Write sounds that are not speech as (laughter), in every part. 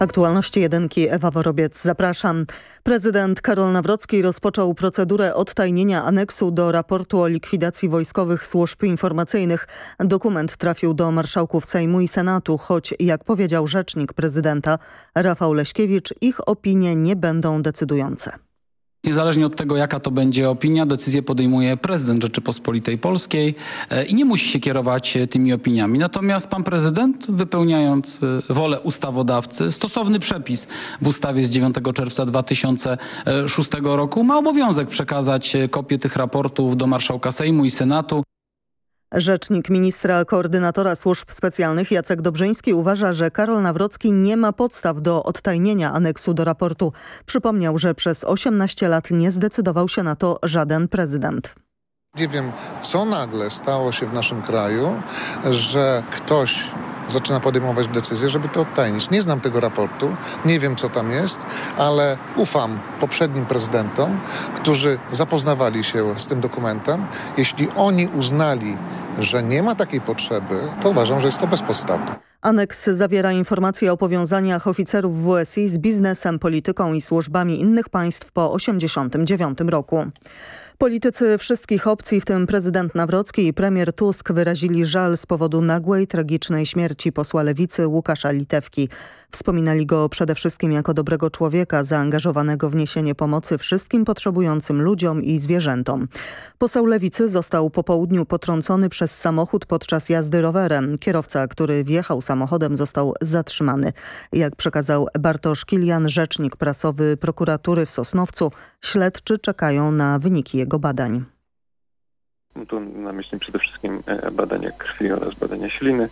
Aktualności jedynki Ewa Worobiec. Zapraszam. Prezydent Karol Nawrocki rozpoczął procedurę odtajnienia aneksu do raportu o likwidacji wojskowych służb informacyjnych. Dokument trafił do marszałków Sejmu i Senatu, choć jak powiedział rzecznik prezydenta Rafał Leśkiewicz, ich opinie nie będą decydujące. Niezależnie od tego, jaka to będzie opinia, decyzję podejmuje prezydent Rzeczypospolitej Polskiej e, i nie musi się kierować e, tymi opiniami. Natomiast pan prezydent, wypełniając e, wolę ustawodawcy, stosowny przepis w ustawie z 9 czerwca 2006 roku ma obowiązek przekazać kopię tych raportów do marszałka Sejmu i Senatu. Rzecznik ministra koordynatora służb specjalnych Jacek Dobrzyński uważa, że Karol Nawrocki nie ma podstaw do odtajnienia aneksu do raportu. Przypomniał, że przez 18 lat nie zdecydował się na to żaden prezydent. Nie wiem, co nagle stało się w naszym kraju, że ktoś zaczyna podejmować decyzję, żeby to odtajnić. Nie znam tego raportu, nie wiem co tam jest, ale ufam poprzednim prezydentom, którzy zapoznawali się z tym dokumentem. Jeśli oni uznali, że nie ma takiej potrzeby, to uważam, że jest to bezpodstawne. Aneks zawiera informacje o powiązaniach oficerów WSI z biznesem, polityką i służbami innych państw po 1989 roku. Politycy wszystkich opcji, w tym prezydent Nawrocki i premier Tusk wyrazili żal z powodu nagłej, tragicznej śmierci posła lewicy Łukasza Litewki. Wspominali go przede wszystkim jako dobrego człowieka zaangażowanego w niesienie pomocy wszystkim potrzebującym ludziom i zwierzętom. Poseł lewicy został po południu potrącony przez samochód podczas jazdy rowerem. Kierowca, który wjechał samochodem został zatrzymany. Jak przekazał Bartosz Kilian, rzecznik prasowy prokuratury w Sosnowcu, śledczy czekają na wyniki jego badań. Tu na myśli przede wszystkim e, badania krwi oraz badania śliny,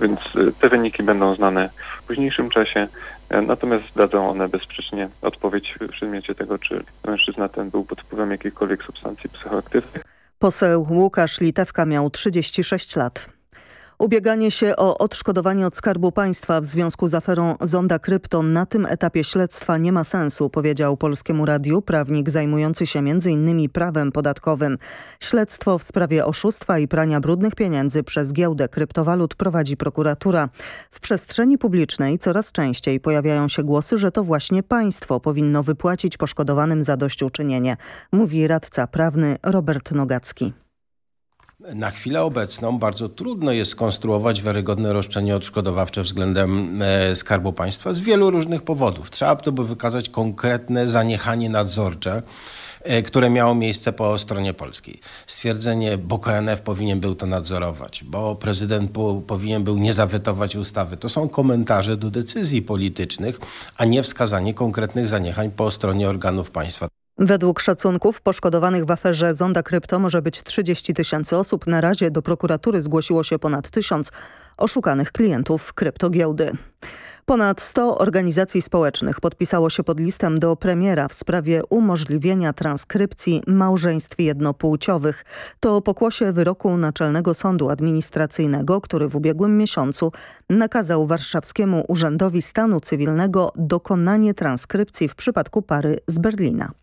więc e, te wyniki będą znane w późniejszym czasie, e, natomiast dadzą one bezsprzecznie odpowiedź w przedmiocie tego, czy mężczyzna ten był pod wpływem jakiejkolwiek substancji psychoaktywnych. Poseł Łukasz Litewka miał 36 lat. Ubieganie się o odszkodowanie od Skarbu Państwa w związku z aferą Zonda Krypton na tym etapie śledztwa nie ma sensu, powiedział Polskiemu Radiu prawnik zajmujący się m.in. prawem podatkowym. Śledztwo w sprawie oszustwa i prania brudnych pieniędzy przez giełdę kryptowalut prowadzi prokuratura. W przestrzeni publicznej coraz częściej pojawiają się głosy, że to właśnie państwo powinno wypłacić poszkodowanym zadośćuczynienie, mówi radca prawny Robert Nogacki. Na chwilę obecną bardzo trudno jest skonstruować wiarygodne roszczenie odszkodowawcze względem e, Skarbu Państwa z wielu różnych powodów. Trzeba by wykazać konkretne zaniechanie nadzorcze, e, które miało miejsce po stronie polskiej. Stwierdzenie, bo KNF powinien był to nadzorować, bo prezydent powinien był nie zawetować ustawy. To są komentarze do decyzji politycznych, a nie wskazanie konkretnych zaniechań po stronie organów państwa. Według szacunków poszkodowanych w aferze Zonda Krypto może być 30 tysięcy osób. Na razie do prokuratury zgłosiło się ponad tysiąc oszukanych klientów kryptogiełdy. Ponad 100 organizacji społecznych podpisało się pod listem do premiera w sprawie umożliwienia transkrypcji małżeństw jednopłciowych. To pokłosie wyroku Naczelnego Sądu Administracyjnego, który w ubiegłym miesiącu nakazał Warszawskiemu Urzędowi Stanu Cywilnego dokonanie transkrypcji w przypadku pary z Berlina.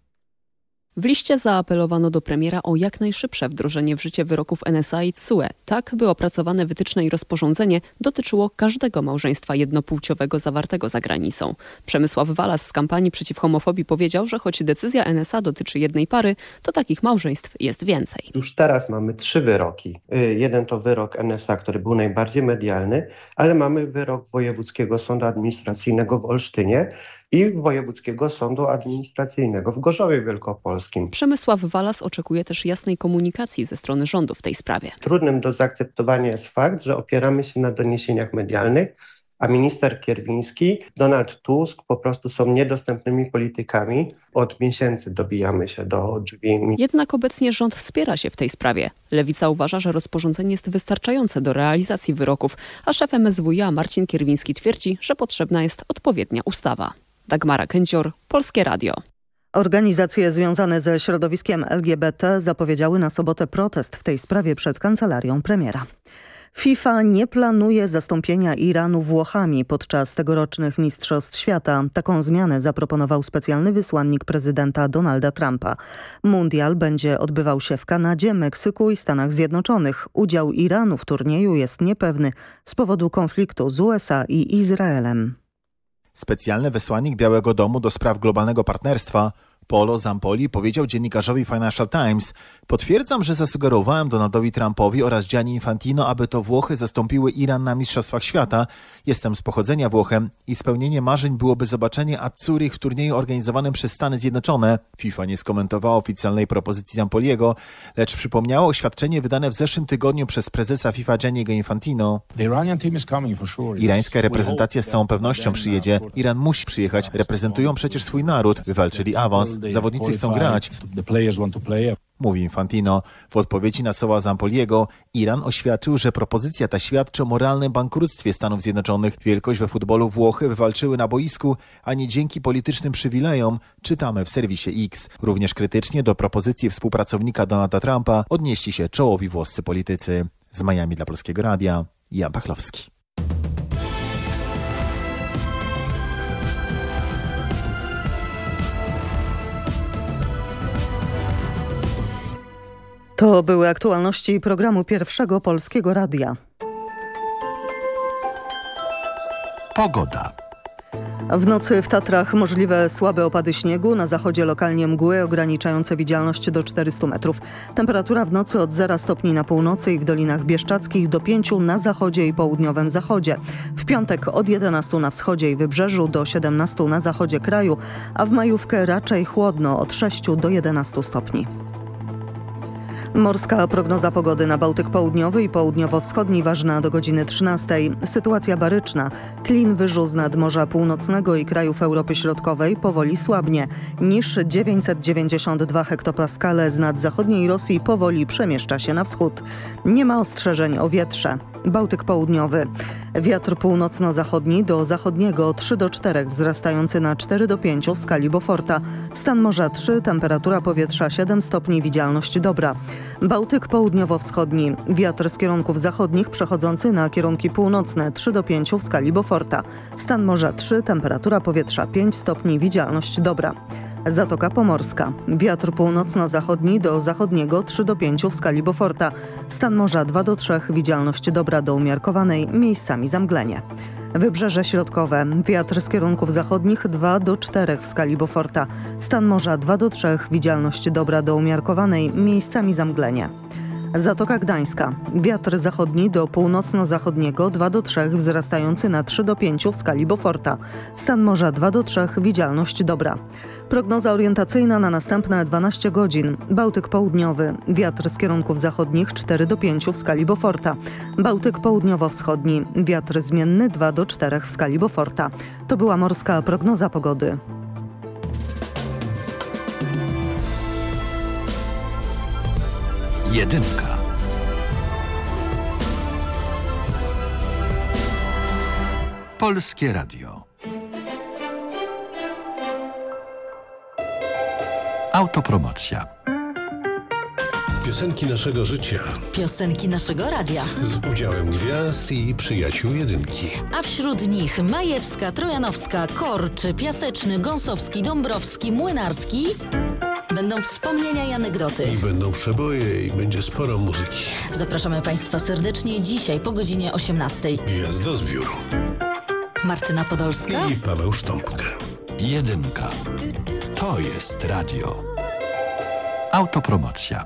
W liście zaapelowano do premiera o jak najszybsze wdrożenie w życie wyroków NSA i TSUE, tak by opracowane wytyczne i rozporządzenie dotyczyło każdego małżeństwa jednopłciowego zawartego za granicą. Przemysław Walas z kampanii przeciw homofobii powiedział, że choć decyzja NSA dotyczy jednej pary, to takich małżeństw jest więcej. Już teraz mamy trzy wyroki. Y, jeden to wyrok NSA, który był najbardziej medialny, ale mamy wyrok Wojewódzkiego Sądu Administracyjnego w Olsztynie, i Wojewódzkiego Sądu Administracyjnego w Gorzowie Wielkopolskim. Przemysław Walas oczekuje też jasnej komunikacji ze strony rządu w tej sprawie. Trudnym do zaakceptowania jest fakt, że opieramy się na doniesieniach medialnych, a minister Kierwiński, Donald Tusk po prostu są niedostępnymi politykami. Od miesięcy dobijamy się do drzwi. Jednak obecnie rząd wspiera się w tej sprawie. Lewica uważa, że rozporządzenie jest wystarczające do realizacji wyroków, a szef MSWiA Marcin Kierwiński twierdzi, że potrzebna jest odpowiednia ustawa. Dagmara Kęcior, Polskie Radio. Organizacje związane ze środowiskiem LGBT zapowiedziały na sobotę protest w tej sprawie przed kancelarią premiera. FIFA nie planuje zastąpienia Iranu Włochami podczas tegorocznych Mistrzostw Świata. Taką zmianę zaproponował specjalny wysłannik prezydenta Donalda Trumpa. Mundial będzie odbywał się w Kanadzie, Meksyku i Stanach Zjednoczonych. Udział Iranu w turnieju jest niepewny z powodu konfliktu z USA i Izraelem. Specjalny wysłannik Białego Domu do spraw globalnego partnerstwa Polo Zampoli powiedział dziennikarzowi Financial Times Potwierdzam, że zasugerowałem Donaldowi Trumpowi oraz Gianni Infantino, aby to Włochy zastąpiły Iran na Mistrzostwach Świata. Jestem z pochodzenia Włochem i spełnienie marzeń byłoby zobaczenie Azzurich w turnieju organizowanym przez Stany Zjednoczone. FIFA nie skomentowała oficjalnej propozycji Zampoliego, lecz przypomniało oświadczenie wydane w zeszłym tygodniu przez prezesa FIFA Gianniego Infantino. Irańska reprezentacja z całą pewnością przyjedzie. Iran musi przyjechać. Reprezentują przecież swój naród. Wywalczyli awans. Zawodnicy chcą grać. Mówi Infantino. W odpowiedzi na słowa Zampoliego Iran oświadczył, że propozycja ta świadczy o moralnym bankructwie Stanów Zjednoczonych. Wielkość we futbolu Włochy wywalczyły na boisku, a nie dzięki politycznym przywilejom, czytamy w serwisie X. Również krytycznie do propozycji współpracownika Donalda Trumpa odnieśli się czołowi włoscy politycy. Z Miami dla Polskiego Radia, Jan Pachlowski. To były aktualności programu Pierwszego Polskiego Radia. Pogoda. W nocy w Tatrach możliwe słabe opady śniegu, na zachodzie lokalnie mgły ograniczające widzialność do 400 metrów. Temperatura w nocy od 0 stopni na północy i w dolinach bieszczadzkich do 5 na zachodzie i południowym zachodzie. W piątek od 11 na wschodzie i wybrzeżu do 17 na zachodzie kraju, a w majówkę raczej chłodno od 6 do 11 stopni. Morska prognoza pogody na Bałtyk Południowy i Południowo-Wschodni ważna do godziny 13. Sytuacja baryczna. Klin wyżu z nad Morza Północnego i krajów Europy Środkowej powoli słabnie. Niż 992 hektopaskale z nad zachodniej Rosji powoli przemieszcza się na wschód. Nie ma ostrzeżeń o wietrze. Bałtyk Południowy. Wiatr północno-zachodni do zachodniego 3 do 4, wzrastający na 4 do 5 w skali Beauforta. Stan morza 3, temperatura powietrza 7 stopni, widzialność dobra. Bałtyk południowo-wschodni. Wiatr z kierunków zachodnich przechodzący na kierunki północne 3 do 5 w skali Beauforta. Stan morza 3, temperatura powietrza 5 stopni, widzialność dobra. Zatoka Pomorska. Wiatr północno-zachodni do zachodniego 3 do 5 w skali Beauforta. Stan morza 2 do 3, widzialność dobra do umiarkowanej, miejscami zamglenie. Wybrzeże środkowe. Wiatr z kierunków zachodnich 2 do 4 w skali Beauforta. Stan morza 2 do 3, widzialność dobra do umiarkowanej, miejscami zamglenie. Zatoka Gdańska. Wiatr zachodni do północno-zachodniego 2 do 3, wzrastający na 3 do 5 w skali Beauforta. Stan morza 2 do 3, widzialność dobra. Prognoza orientacyjna na następne 12 godzin. Bałtyk południowy. Wiatr z kierunków zachodnich 4 do 5 w skali Beauforta. Bałtyk południowo-wschodni. Wiatr zmienny 2 do 4 w skali Beauforta. To była morska prognoza pogody. Jedynka. Polskie Radio. Autopromocja. Piosenki naszego życia Piosenki naszego radia. z udziałem gwiazd i przyjaciół jedynki. A wśród nich Majewska, Trojanowska, Korczy, Piaseczny, Gąsowski, Dąbrowski, Młynarski. Będą wspomnienia i anegdoty. I będą przeboje i będzie sporo muzyki. Zapraszamy Państwa serdecznie dzisiaj po godzinie 18. Gwiazdozbiór Martyna Podolska. i Paweł Sztąpka. Jedynka. To jest radio. Autopromocja.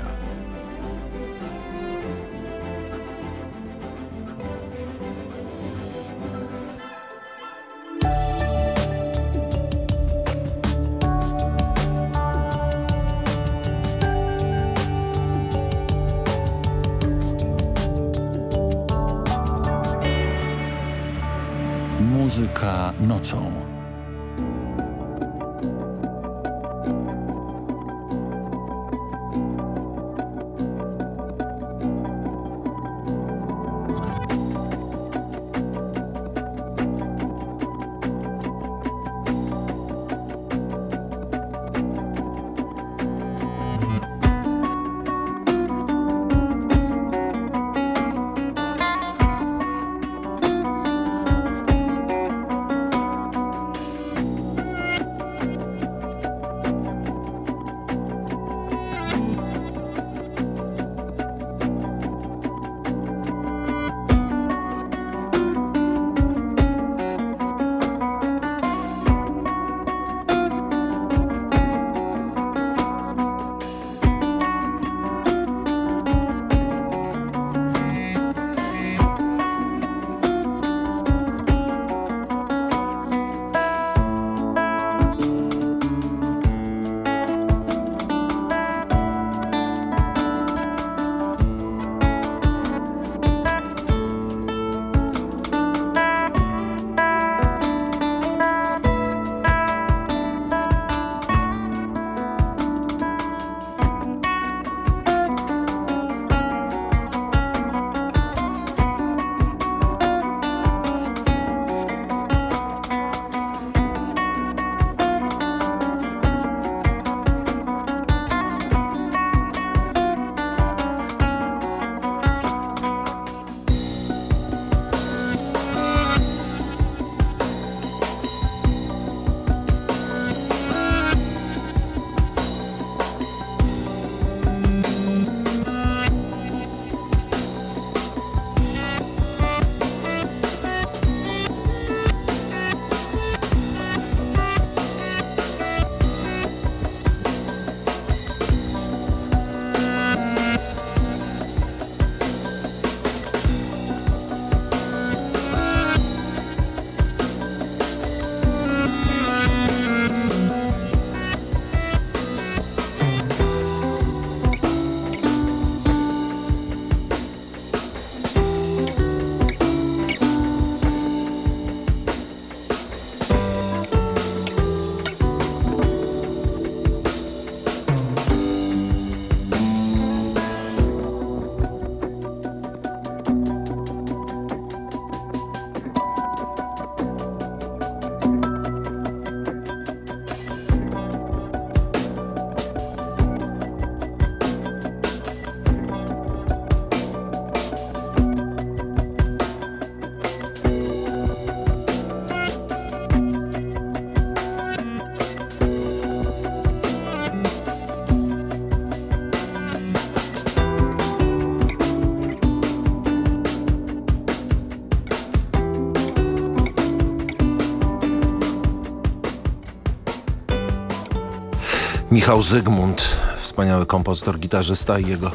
Michał Zygmunt, wspaniały kompozytor, gitarzysta i jego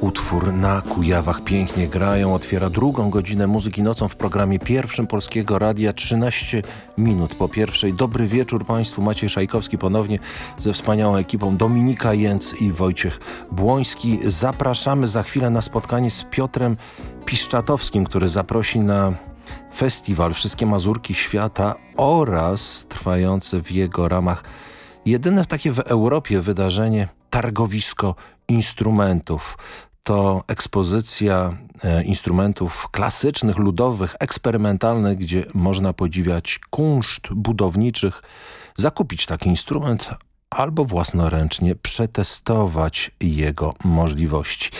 utwór Na Kujawach pięknie grają. Otwiera drugą godzinę muzyki nocą w programie pierwszym Polskiego Radia. 13 minut po pierwszej. Dobry wieczór Państwu. Maciej Szajkowski ponownie ze wspaniałą ekipą Dominika Jęc i Wojciech Błoński. Zapraszamy za chwilę na spotkanie z Piotrem Piszczatowskim, który zaprosi na festiwal Wszystkie Mazurki Świata oraz trwające w jego ramach jedyne takie w Europie wydarzenie Targowisko Instrumentów. To ekspozycja e, instrumentów klasycznych, ludowych, eksperymentalnych, gdzie można podziwiać kunszt budowniczych, zakupić taki instrument albo własnoręcznie przetestować jego możliwości.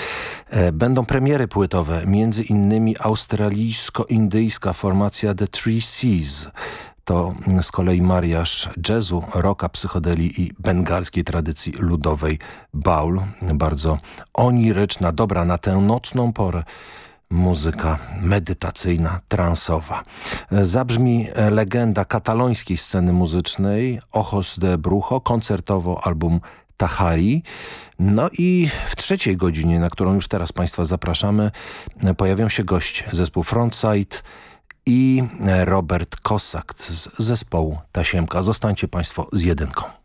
E, będą premiery płytowe, między innymi australijsko-indyjska formacja The Three Seas. To z kolei mariaż jazzu, rocka, psychodelii i bengalskiej tradycji ludowej baul. Bardzo oniryczna, dobra na tę nocną porę muzyka medytacyjna, transowa. Zabrzmi legenda katalońskiej sceny muzycznej Ojos de Brujo, koncertowo album Tahari. No i w trzeciej godzinie, na którą już teraz Państwa zapraszamy, pojawią się gość zespół Frontside, i Robert Kosak z zespołu Tasiemka. Zostańcie Państwo z jedynką.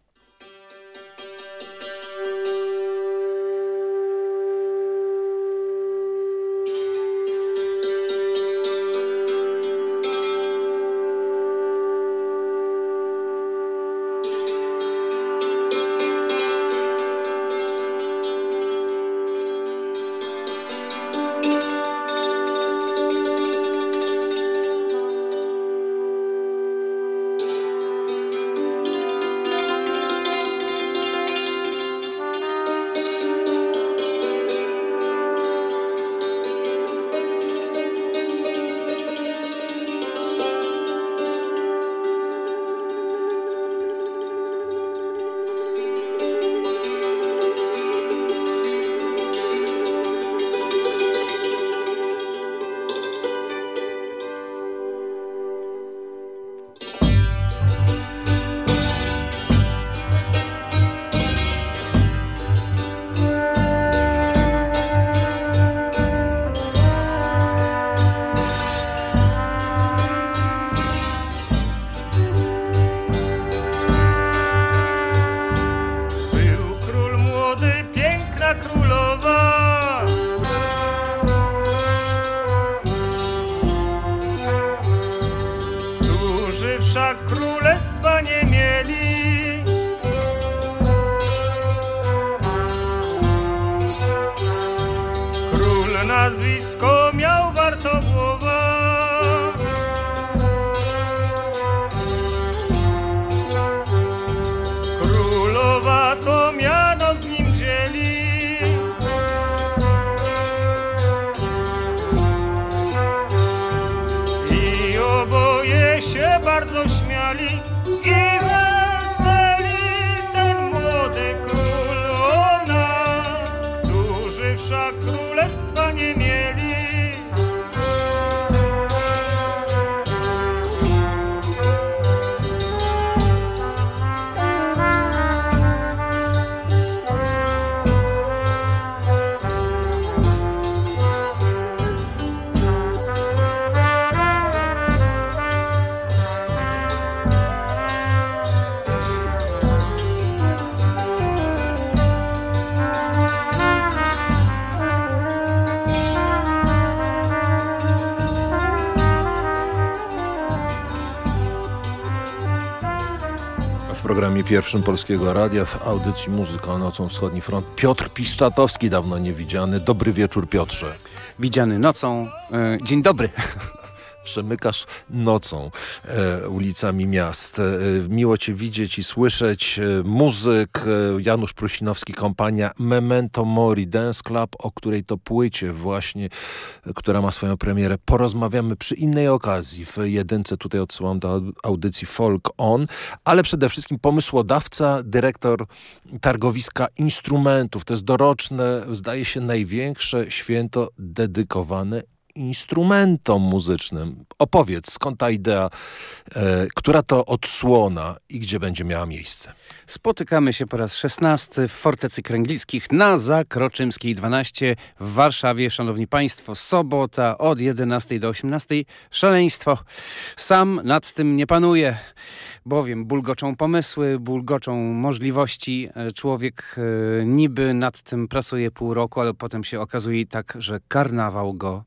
Programie pierwszym Polskiego Radia w audycji Muzyka Nocą Wschodni Front. Piotr Piszczatowski, dawno niewidziany. Dobry wieczór Piotrze. Widziany nocą. E, dzień dobry. Przemykasz nocą e, ulicami miast. E, miło Cię widzieć i słyszeć. E, muzyk e, Janusz Prusinowski, kompania Memento Mori Dance Club, o której to płycie właśnie, która ma swoją premierę. Porozmawiamy przy innej okazji. W jedynce tutaj odsyłam do audycji Folk On, ale przede wszystkim pomysłodawca, dyrektor targowiska instrumentów. To jest doroczne, zdaje się największe święto dedykowane instrumentom muzycznym. Opowiedz, skąd ta idea, e, która to odsłona i gdzie będzie miała miejsce? Spotykamy się po raz 16 w Fortecy Kręglickich na Zakroczymskiej 12 w Warszawie. Szanowni Państwo, sobota od 11 do 18. Szaleństwo. Sam nad tym nie panuję, bowiem bulgoczą pomysły, bulgoczą możliwości. E, człowiek e, niby nad tym pracuje pół roku, ale potem się okazuje tak, że karnawał go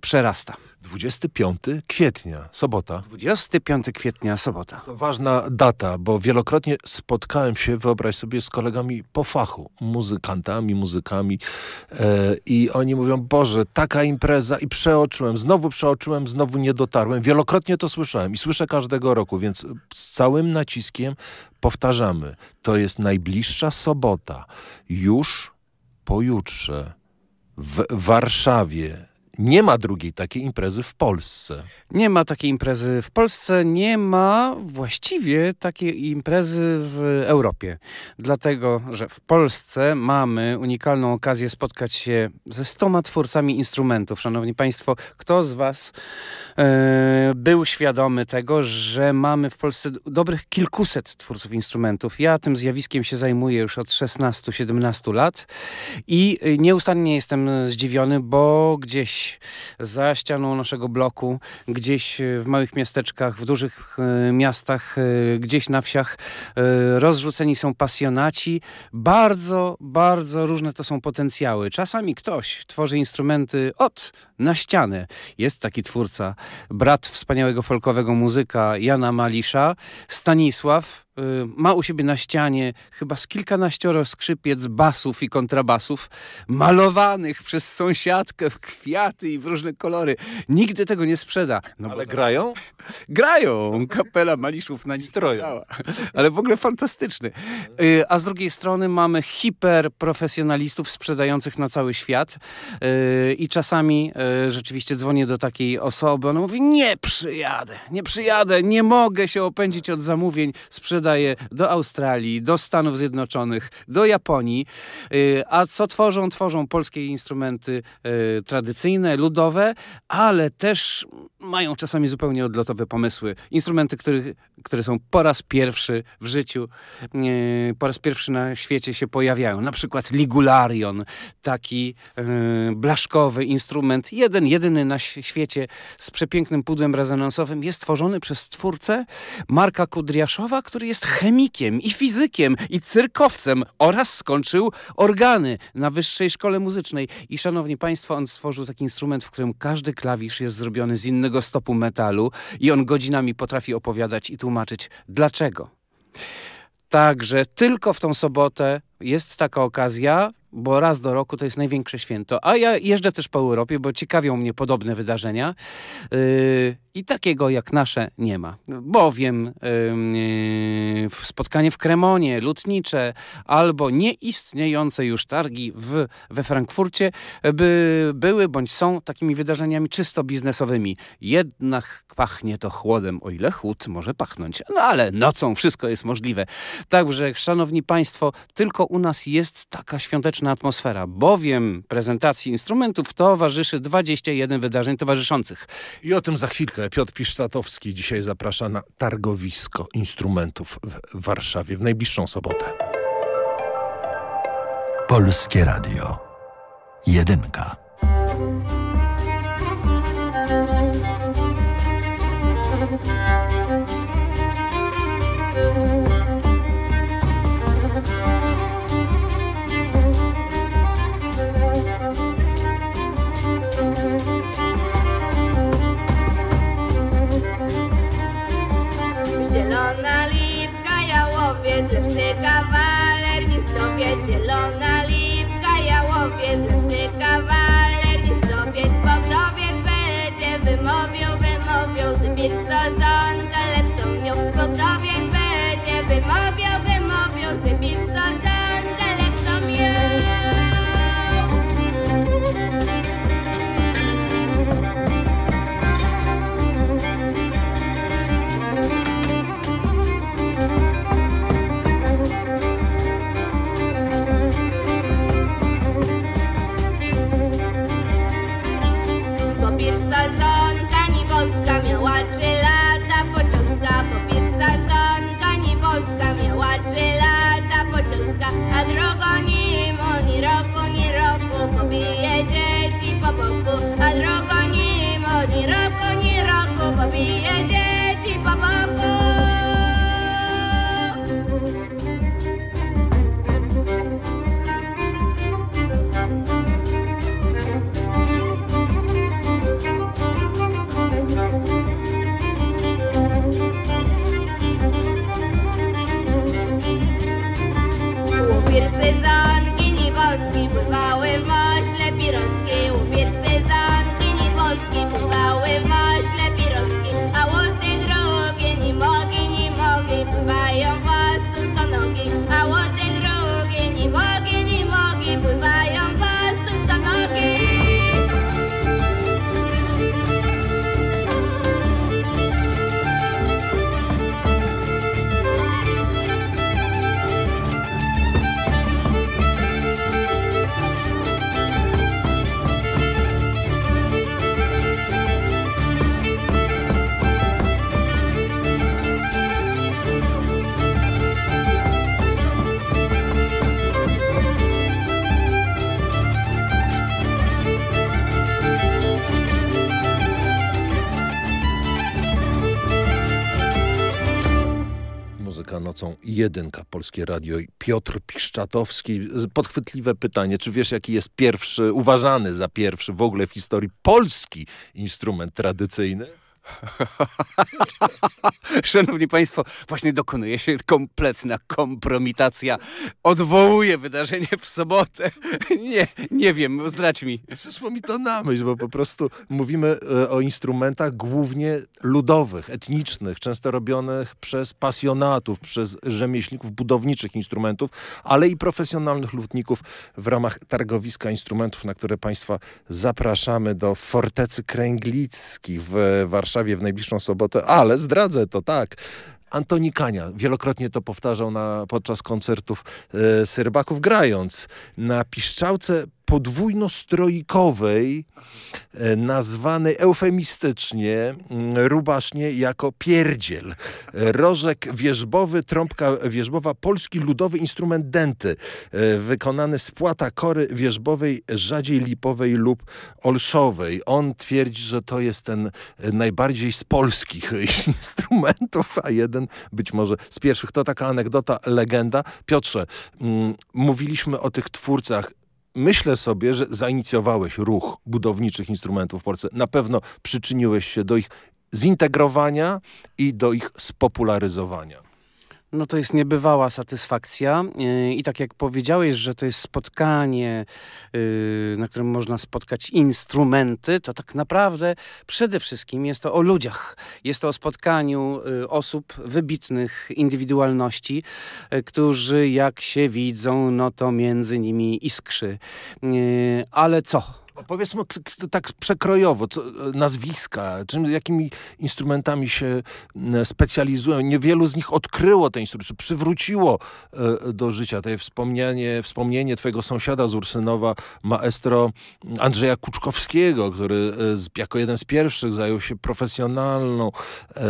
przerasta. 25 kwietnia, sobota. 25 kwietnia, sobota. To ważna data, bo wielokrotnie spotkałem się, wyobraź sobie, z kolegami po fachu, muzykantami, muzykami e, i oni mówią, Boże, taka impreza i przeoczyłem, znowu przeoczyłem, znowu nie dotarłem. Wielokrotnie to słyszałem i słyszę każdego roku, więc z całym naciskiem powtarzamy. To jest najbliższa sobota, już pojutrze w Warszawie nie ma drugiej takiej imprezy w Polsce. Nie ma takiej imprezy w Polsce, nie ma właściwie takiej imprezy w Europie. Dlatego, że w Polsce mamy unikalną okazję spotkać się ze stoma twórcami instrumentów. Szanowni Państwo, kto z Was e, był świadomy tego, że mamy w Polsce dobrych kilkuset twórców instrumentów? Ja tym zjawiskiem się zajmuję już od 16-17 lat i nieustannie jestem zdziwiony, bo gdzieś za ścianą naszego bloku, gdzieś w małych miasteczkach, w dużych e, miastach, e, gdzieś na wsiach e, rozrzuceni są pasjonaci. Bardzo, bardzo różne to są potencjały. Czasami ktoś tworzy instrumenty od na ścianę. Jest taki twórca, brat wspaniałego folkowego muzyka Jana Malisza, Stanisław, ma u siebie na ścianie chyba z kilkanaścioro skrzypiec, basów i kontrabasów, malowanych przez sąsiadkę w kwiaty i w różne kolory. Nigdy tego nie sprzeda. No Ale to... grają? Grają! Kapela Maliszów na stroju. Ale w ogóle fantastyczny. Y, a z drugiej strony mamy hiperprofesjonalistów sprzedających na cały świat y, i czasami rzeczywiście dzwonię do takiej osoby, ona mówi, nie przyjadę, nie przyjadę, nie mogę się opędzić od zamówień, sprzedaję do Australii, do Stanów Zjednoczonych, do Japonii. Y, a co tworzą? Tworzą polskie instrumenty y, tradycyjne, ludowe, ale też mają czasami zupełnie odlotowe pomysły. Instrumenty, które, które są po raz pierwszy w życiu, y, po raz pierwszy na świecie się pojawiają. Na przykład Ligularion, taki blaszkowy instrument, jeden, jedyny na świecie z przepięknym pudłem rezonansowym jest tworzony przez twórcę Marka Kudriaszowa, który jest chemikiem i fizykiem i cyrkowcem oraz skończył organy na Wyższej Szkole Muzycznej. I szanowni państwo, on stworzył taki instrument, w którym każdy klawisz jest zrobiony z innego stopu metalu i on godzinami potrafi opowiadać i tłumaczyć dlaczego. Także tylko w tą sobotę jest taka okazja bo raz do roku to jest największe święto. A ja jeżdżę też po Europie, bo ciekawią mnie podobne wydarzenia yy, i takiego jak nasze nie ma. Bowiem yy, spotkanie w Kremonie, lutnicze albo nieistniejące już targi w, we Frankfurcie by były bądź są takimi wydarzeniami czysto biznesowymi. Jednak pachnie to chłodem, o ile chłód może pachnąć. No ale nocą wszystko jest możliwe. Także, szanowni państwo, tylko u nas jest taka świąteczna atmosfera, bowiem prezentacji instrumentów towarzyszy 21 wydarzeń towarzyszących. I o tym za chwilkę. Piotr Pisztatowski dzisiaj zaprasza na targowisko instrumentów w Warszawie w najbliższą sobotę. Polskie Radio. Jedynka. Nocą jedynka, Polskie Radio i Piotr Piszczatowski. Podchwytliwe pytanie, czy wiesz jaki jest pierwszy, uważany za pierwszy w ogóle w historii polski instrument tradycyjny? (laughs) Szanowni Państwo, właśnie dokonuje się kompletna kompromitacja. Odwołuję wydarzenie w sobotę. (laughs) Nie, nie wiem, zdrać mi. Przyszło mi to na myśl, bo po prostu mówimy e, o instrumentach głównie ludowych, etnicznych, często robionych przez pasjonatów, przez rzemieślników budowniczych instrumentów, ale i profesjonalnych lutników w ramach targowiska instrumentów, na które Państwa zapraszamy do Fortecy Kręglickich w Warszawie Warszawie w najbliższą sobotę, ale zdradzę to tak. Antoni Kania wielokrotnie to powtarzał na, podczas koncertów e, Syrbaków, grając na piszczałce podwójno-stroikowej, e, nazwany eufemistycznie, mm, rubasznie jako pierdziel. Rożek wierzbowy, trąbka wierzbowa, polski ludowy instrument denty, e, wykonany z płata kory wierzbowej, rzadziej lipowej lub olszowej. On twierdzi, że to jest ten najbardziej z polskich (laughs) instrumentów, a jeden być może z pierwszych. To taka anegdota, legenda. Piotrze, mm, mówiliśmy o tych twórcach myślę sobie, że zainicjowałeś ruch budowniczych instrumentów w Polsce. Na pewno przyczyniłeś się do ich zintegrowania i do ich spopularyzowania. No to jest niebywała satysfakcja yy, i tak jak powiedziałeś, że to jest spotkanie, yy, na którym można spotkać instrumenty, to tak naprawdę przede wszystkim jest to o ludziach. Jest to o spotkaniu yy, osób wybitnych indywidualności, którzy jak się widzą, no to między nimi iskrzy. Ale co? Powiedzmy tak przekrojowo, co, nazwiska, czym, jakimi instrumentami się specjalizują. Niewielu z nich odkryło te instrumenty, przywróciło e, do życia. To wspomnienie, wspomnienie twojego sąsiada z Ursynowa, maestro Andrzeja Kuczkowskiego, który e, jako jeden z pierwszych zajął się profesjonalną e,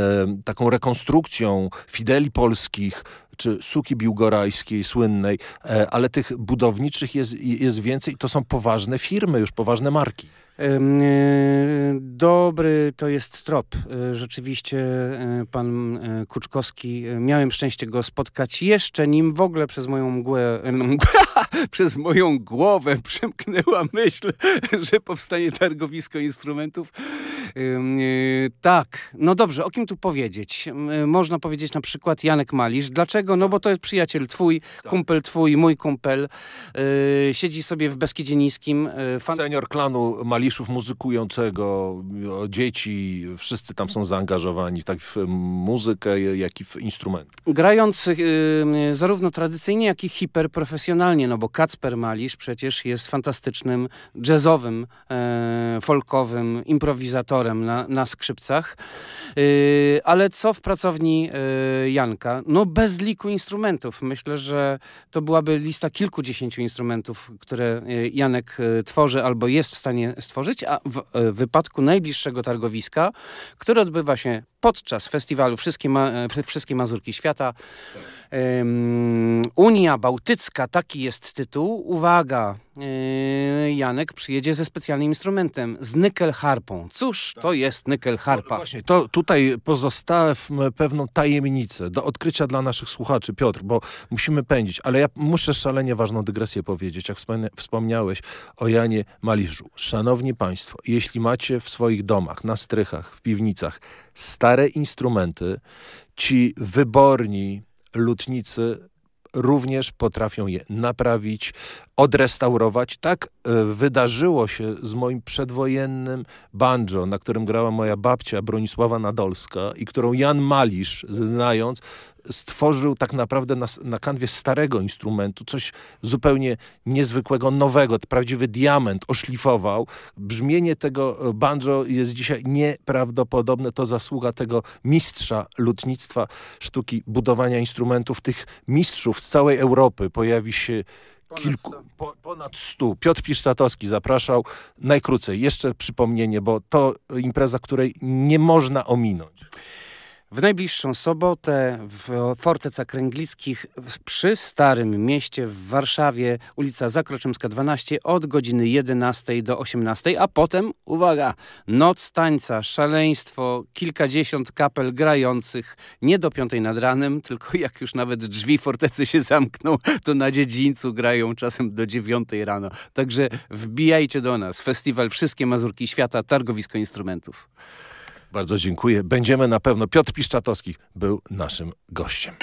taką rekonstrukcją fideli polskich, czy Suki Biłgorajskiej słynnej, e, ale tych budowniczych jest, jest więcej. To są poważne firmy, już poważne marki. E, dobry to jest trop. E, rzeczywiście pan Kuczkowski, miałem szczęście go spotkać jeszcze nim w ogóle przez moją mgłę, (laughs) przez moją głowę przemknęła myśl, że powstanie targowisko instrumentów. Tak, no dobrze, o kim tu powiedzieć? Można powiedzieć na przykład Janek Malisz. Dlaczego? No bo to jest przyjaciel twój, tak. kumpel twój, mój kumpel. Yy, siedzi sobie w Beskidzie Niskim. Fan... Senior klanu Maliszów muzykującego, dzieci, wszyscy tam są zaangażowani tak w muzykę, jak i w instrument. Grając zarówno tradycyjnie, jak i hiperprofesjonalnie, no bo Kacper Malisz przecież jest fantastycznym jazzowym, e, folkowym improwizatorem na, na skrzypcach. Y, ale co w pracowni y, Janka? No bez liku instrumentów. Myślę, że to byłaby lista kilkudziesięciu instrumentów, które y, Janek tworzy albo jest w stanie stworzyć, a w wypadku najbliższego targowiska, które odbywa się podczas festiwalu Wszystkie, Ma Wszystkie Mazurki Świata, um, Unia Bałtycka, taki jest tytuł. Uwaga, Yy, Janek przyjedzie ze specjalnym instrumentem, z nykel harpą. Cóż to jest nykel harpa? No, właśnie, to tutaj pozostawmy pewną tajemnicę do odkrycia dla naszych słuchaczy, Piotr, bo musimy pędzić, ale ja muszę szalenie ważną dygresję powiedzieć, jak wspomniałeś o Janie Maliżu. Szanowni Państwo, jeśli macie w swoich domach, na strychach, w piwnicach stare instrumenty, ci wyborni lutnicy również potrafią je naprawić, odrestaurować. Tak e, wydarzyło się z moim przedwojennym banjo, na którym grała moja babcia Bronisława Nadolska i którą Jan Malisz, znając, stworzył tak naprawdę na, na kanwie starego instrumentu coś zupełnie niezwykłego, nowego, prawdziwy diament, oszlifował. Brzmienie tego e, banjo jest dzisiaj nieprawdopodobne. To zasługa tego mistrza lutnictwa, sztuki budowania instrumentów. Tych mistrzów z całej Europy pojawi się kilku, po, ponad stu. Piotr Piszczatowski zapraszał. Najkrócej, jeszcze przypomnienie, bo to impreza, której nie można ominąć. W najbliższą sobotę w Forteca Kręglickich przy Starym Mieście w Warszawie, ulica Zakroczymska 12 od godziny 11 do 18, a potem, uwaga, noc tańca, szaleństwo, kilkadziesiąt kapel grających, nie do piątej nad ranem, tylko jak już nawet drzwi fortecy się zamkną, to na dziedzińcu grają czasem do dziewiątej rano. Także wbijajcie do nas. Festiwal Wszystkie Mazurki Świata, targowisko instrumentów. Bardzo dziękuję. Będziemy na pewno. Piotr Piszczatowski był naszym gościem.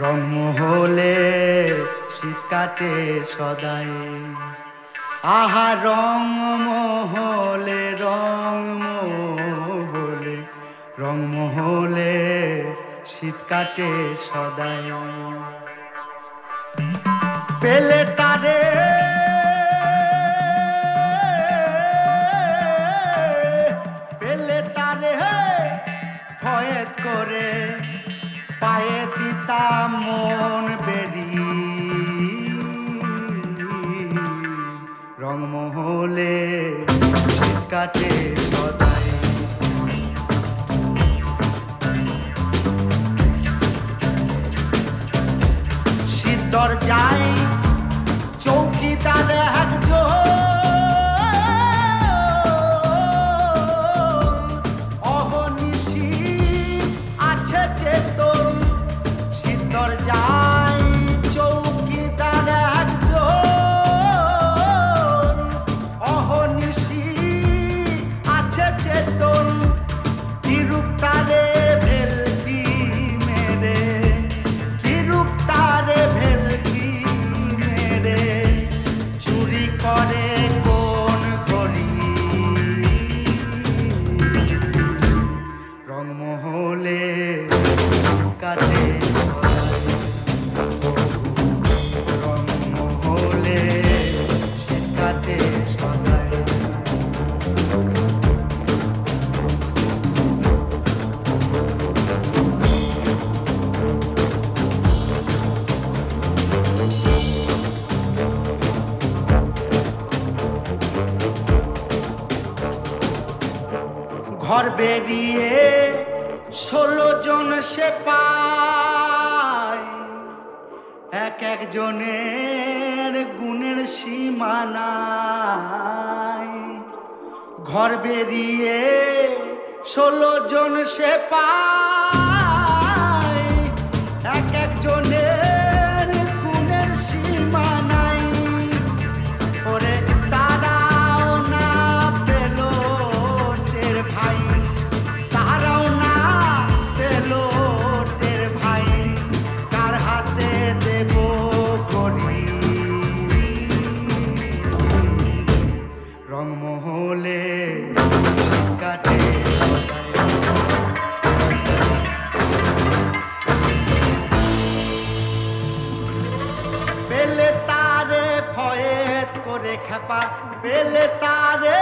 রংমহলে শীত কাটে সদাই। আহা রং মহলে রং মহলে রং মহলে শীত কাটে সদাই। পেলে তারে ব্রাহ্মণ বেরি রংমহলে কাটে। বেরিয়ে ষোলো জন সে পায়। এক একজনের গুণের সীমানায় ঘর বেরিয়ে ষোলো জন সে পায়। পেলে তারে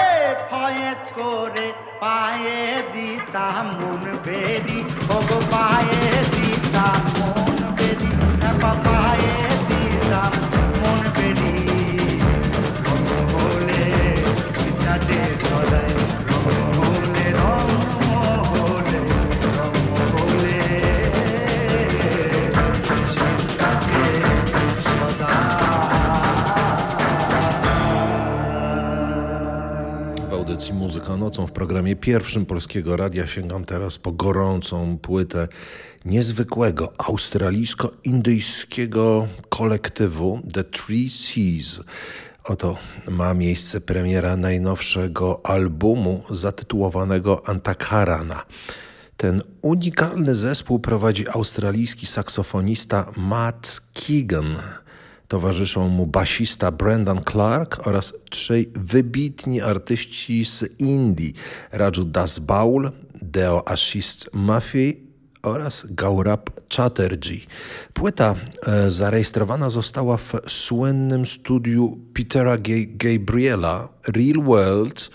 ফয়েত করে পায়ে দিতাম মন বেরি ও পায়ে Muzyka Nocą w programie pierwszym Polskiego Radia sięgam teraz po gorącą płytę niezwykłego australijsko-indyjskiego kolektywu The Three Seas. Oto ma miejsce premiera najnowszego albumu zatytułowanego Antakarana. Ten unikalny zespół prowadzi australijski saksofonista Matt Keegan. Towarzyszą mu basista Brendan Clark oraz trzej wybitni artyści z Indii Raju Das Baul, Deo Ashish Mafi oraz Gaurab Chatterjee. Płyta e, zarejestrowana została w słynnym studiu Petera Ga- Gabriela Real World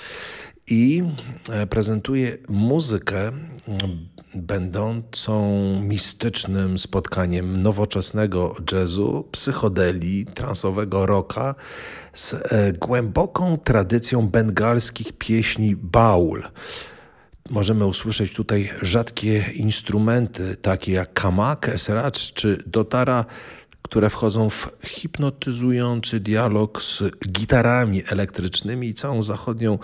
i e, prezentuje muzykę będącą mistycznym spotkaniem nowoczesnego jazzu, psychodelii, transowego rocka z e, głęboką tradycją bengalskich pieśni baul. Możemy usłyszeć tutaj rzadkie instrumenty, takie jak kamak, esracz czy dotara które wchodzą w hipnotyzujący dialog z gitarami elektrycznymi i całą zachodnią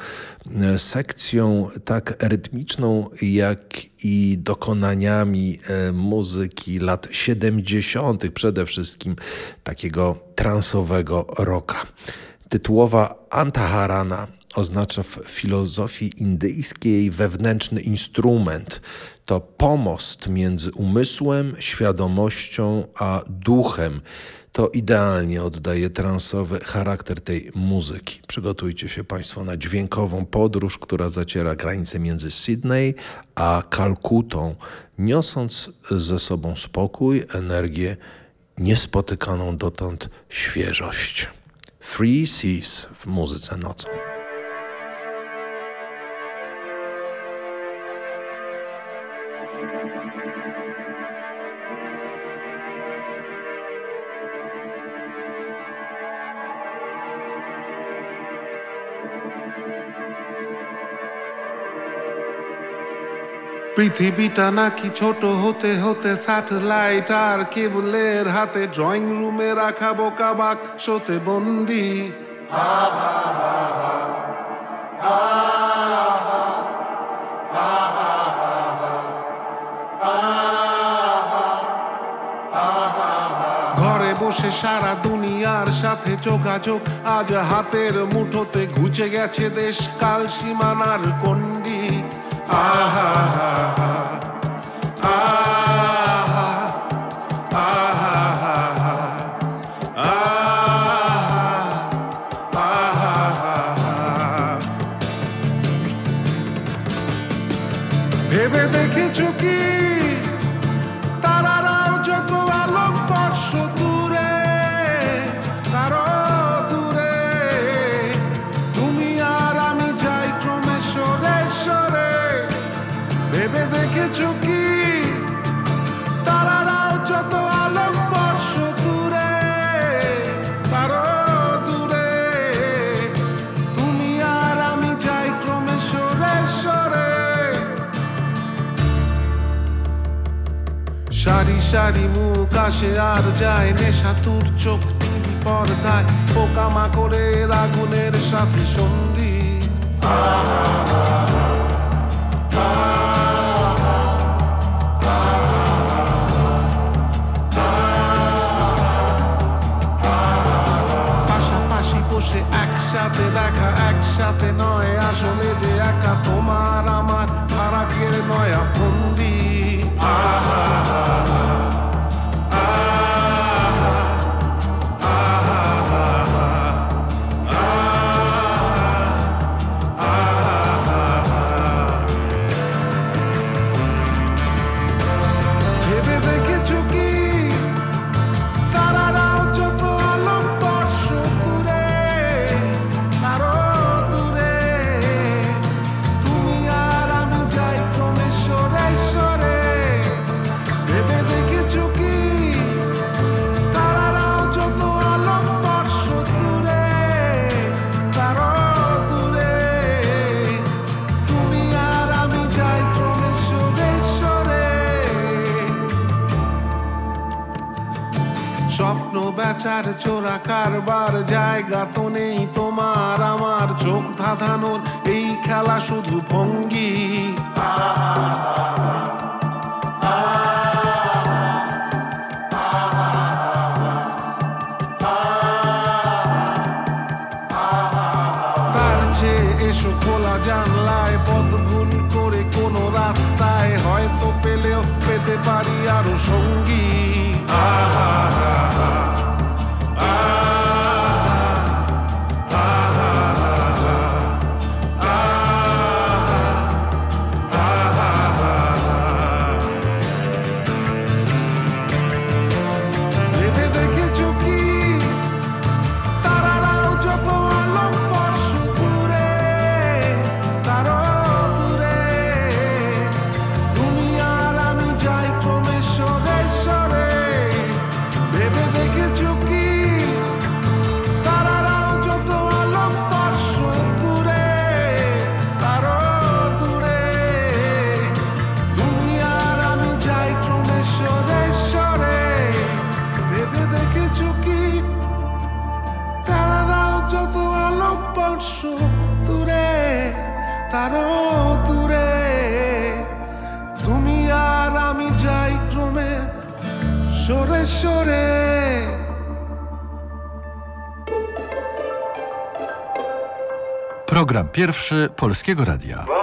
e, sekcją tak rytmiczną, jak i dokonaniami e, muzyki lat 70., przede wszystkim takiego transowego rocka. Tytułowa Antaharana oznacza w filozofii indyjskiej wewnętrzny instrument. To pomost między umysłem, świadomością a duchem. To idealnie oddaje transowy charakter tej muzyki. Przygotujcie się Państwo na dźwiękową podróż, która zaciera granice między Sydney a Kalkutą, niosąc ze sobą spokój, energię, niespotykaną dotąd świeżość. Free Seas w muzyce nocą. পৃথিবীটা নাকি ছোট হতে হতে স্যাটেলাইট আর কেবলের হাতে ড্রয়িং রুমে রাখা বোকা বাক্সতে বন্দি। ঘরে বসে সারা দুনিয়ার সাথে যোগাযোগ, আজ হাতের মুঠোতে ঘুচে গেছে দেশ, কাল সীমানার ah, ah, ah, ah. সারি মুখ আসে আর যায়, নেশা তুর চোখ টিভি পর্দায় পোকামাকড়ের আগুনের সাথে সন্ধি। পাশাপাশি বসে একসাথে দেখা, একসাথে নয়, আসলে যে একা তোমার আমার ফারাকের নয়া বন্দি। আহা baby, baby. চোরা কারবার, জায়গা তো নেই তোমার। আমার চোখ ধাঁধানোর এই খেলা শুধু ভঙ্গি। তার চেয়ে এসো খোলা জানলায়, পথ ভুল করে কোনো রাস্তায়। হয়তো পেলেও পেতে পারি আরও সঙ্গী। তারও দূরে তুমি আর আমি যাই ক্রমে সরে সরে Program pierwszy Polskiego Radia.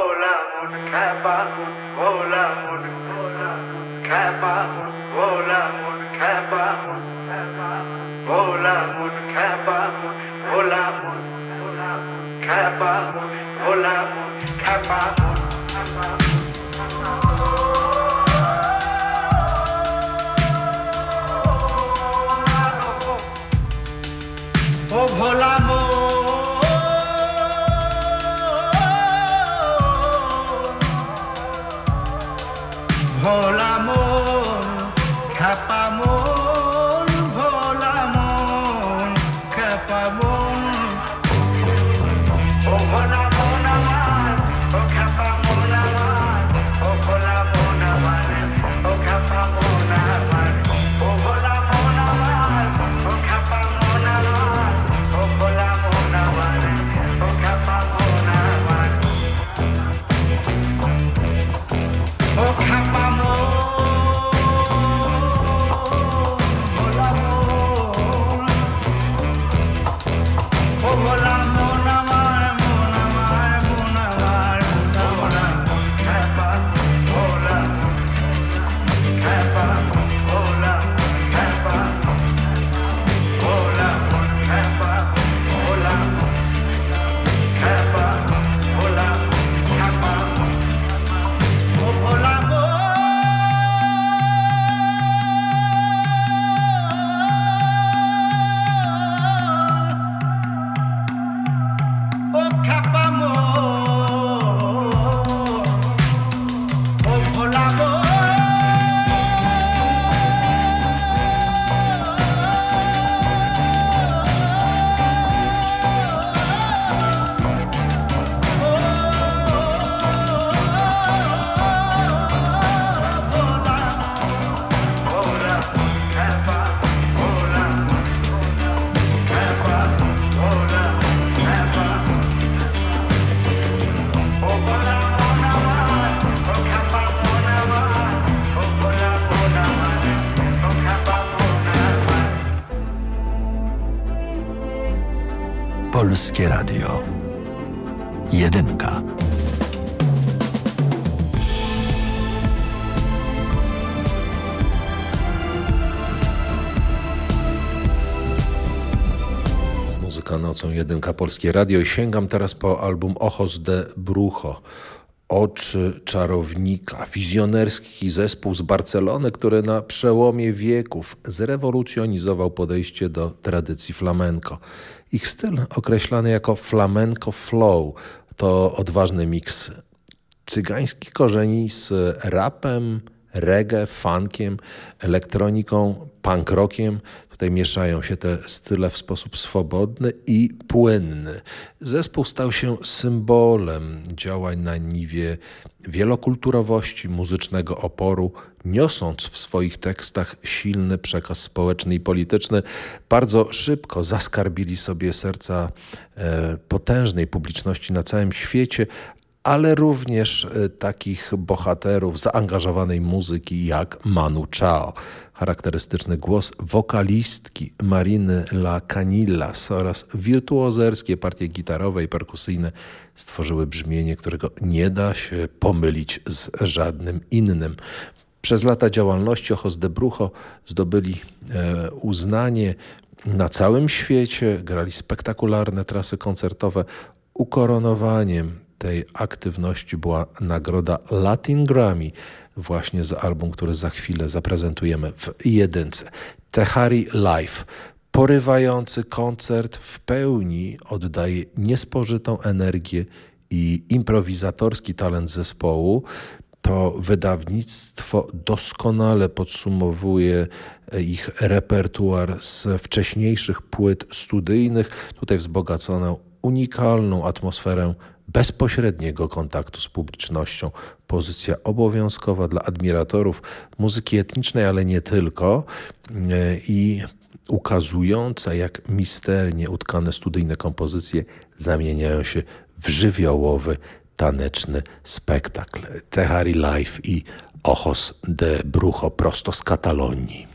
Polskie Radio. Jedynka. Muzyka nocą, jedynka Polskie Radio i sięgam teraz po album Ojos de Brujo. Oczy czarownika, wizjonerski zespół z Barcelony, który na przełomie wieków zrewolucjonizował podejście do tradycji flamenco. Ich styl określany jako flamenco flow to odważny miks cygańskich korzeni z rapem, reggae, funkiem, elektroniką, punk rockiem. Tutaj mieszają się te style w sposób swobodny i płynny. Zespół stał się symbolem działań na niwie wielokulturowości, muzycznego oporu, niosąc w swoich tekstach silny przekaz społeczny i polityczny. Bardzo szybko zaskarbili sobie serca e, potężnej publiczności na całym świecie, ale również e, takich bohaterów zaangażowanej muzyki jak Manu Chao. Charakterystyczny głos wokalistki Mariny La Canillas oraz wirtuozerskie partie gitarowe i perkusyjne stworzyły brzmienie, którego nie da się pomylić z żadnym innym. Przez lata działalności Ojos de Brujo zdobyli e, uznanie na całym świecie, grali spektakularne trasy koncertowe. Ukoronowaniem tej aktywności była nagroda Latin Grammy właśnie za album, który za chwilę zaprezentujemy w jedynce. Tehari Live. Porywający koncert w pełni oddaje niespożytą energię i improwizatorski talent zespołu. To wydawnictwo doskonale podsumowuje ich repertuar z wcześniejszych płyt studyjnych, tutaj wzbogaconą unikalną atmosferę bezpośredniego kontaktu z publicznością. Pozycja obowiązkowa dla admiratorów muzyki etnicznej, ale nie tylko i ukazująca jak misternie utkane studyjne kompozycje zamieniają się w żywiołowy taneczny spektakl. Tehari Life i Ojos de Brujo prosto z Katalonii.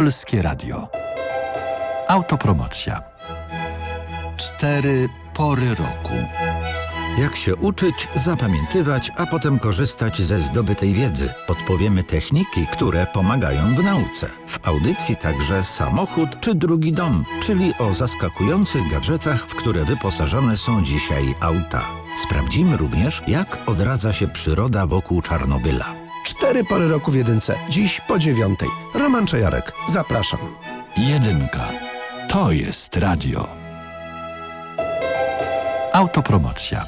Polskie Radio. Autopromocja. Cztery pory roku. Jak się uczyć, zapamiętywać, a potem korzystać ze zdobytej wiedzy? Podpowiemy techniki, które pomagają w nauce. W audycji także samochód czy drugi dom, czyli o zaskakujących gadżetach, w które wyposażone są dzisiaj auta. Sprawdzimy również, jak odradza się przyroda wokół Czarnobyla. Cztery pory roku w jedynce. Dziś po dziewiątej. Roman Czajarek. Zapraszam. Jedynka. To jest radio. Autopromocja.